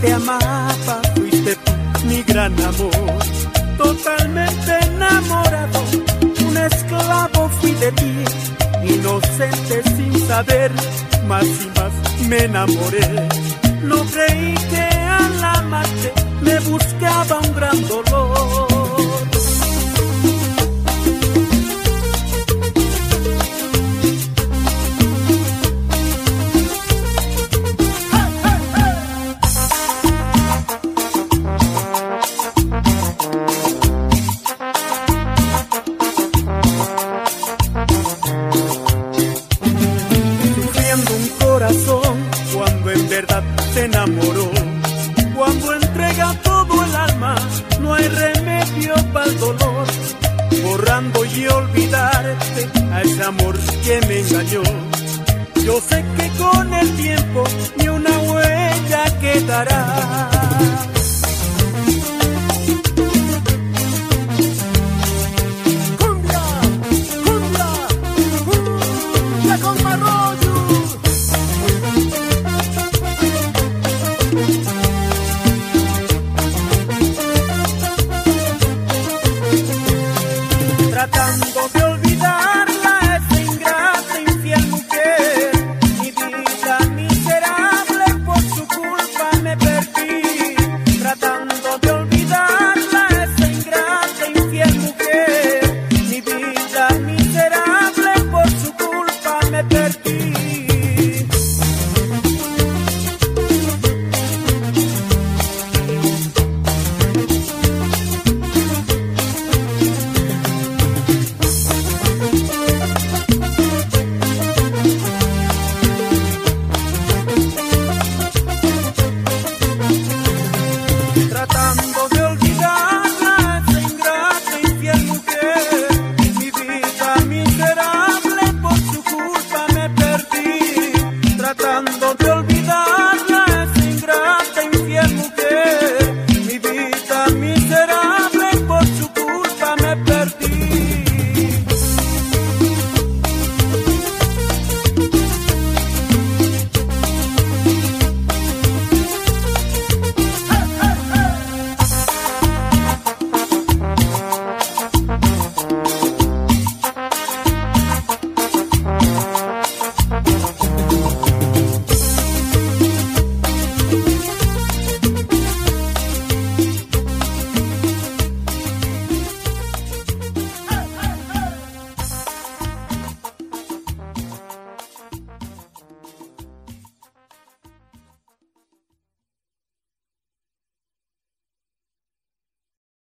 te amaba, fuiste tú mi gran amor. Totalmente enamorado, un esclavo fui de ti, inocente sin saber, más y más me enamoré. No creí que al amarte me buscaba un gran dolor. Cuando en verdad se enamoró. Cuando entrega todo el alma, no hay remedio para el dolor. Borrando y olvidarte a ese amor que me engañó. Yo sé que con cantando.